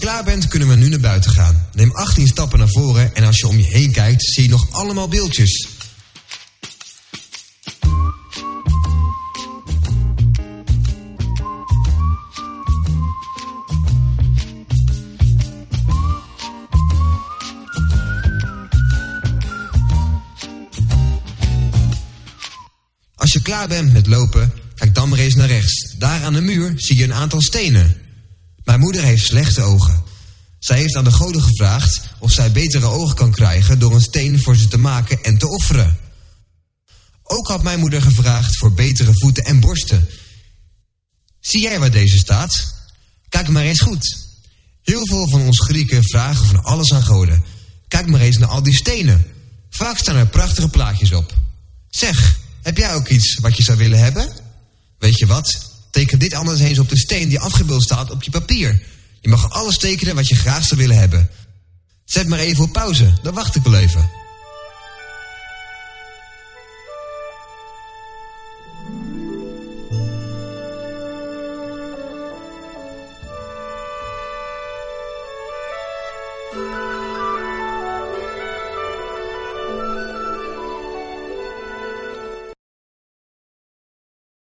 klaar bent, kunnen we nu naar buiten gaan. Neem 18 stappen naar voren en als je om je heen kijkt, zie je nog allemaal beeldjes. Als je klaar bent met lopen, kijk dan maar eens naar rechts. Daar aan de muur zie je een aantal stenen. Mijn moeder heeft slechte ogen. Zij heeft aan de goden gevraagd of zij betere ogen kan krijgen door een steen voor ze te maken en te offeren. Ook had mijn moeder gevraagd voor betere voeten en borsten. Zie jij waar deze staat? Kijk maar eens goed. Heel veel van ons Grieken vragen van alles aan goden. Kijk maar eens naar al die stenen. Vaak staan er prachtige plaatjes op. Zeg, heb jij ook iets wat je zou willen hebben? Weet je wat? Teken dit anders eens op de steen die afgebeeld staat op je papier. Je mag alles tekenen wat je graag zou willen hebben. Zet maar even op pauze, dan wacht ik wel even.